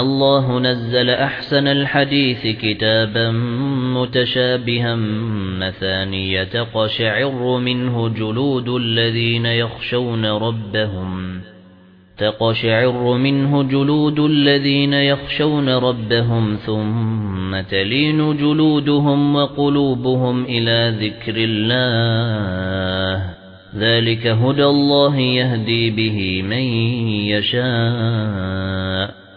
الله نزل أحسن الحديث كتابا متشابها مثانية قشعر منه جلود الذين يخشون ربهم تقشعر منه جلود الذين يخشون ربهم ثم تلين جلودهم وقلوبهم إلى ذكر الله ذلك هدى الله يهدي به من يشاء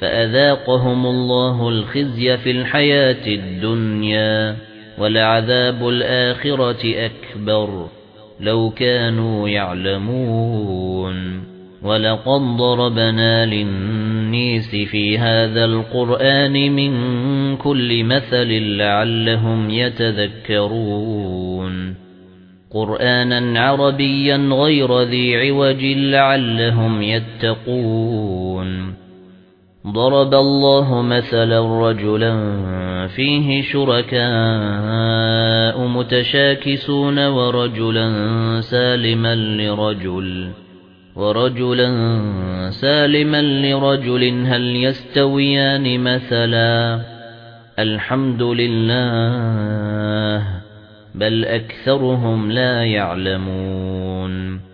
فأذاقهم الله الخزي في الحياة الدنيا ولعذاب الآخرة أكبر لو كانوا يعلمون ولقد ضربنا للنيس في هذا القرآن من كل مثل لعلهم يتذكرون قرآنا عربيا غير ذي عوج لعلهم يتقون ضرب الله مثلا رجلا فيه شركاء متشاكسون ورجلا سالما لرجل ورجلا سالما لرجل هل يستويان مثلا؟ الحمد لله بل أكثرهم لا يعلمون.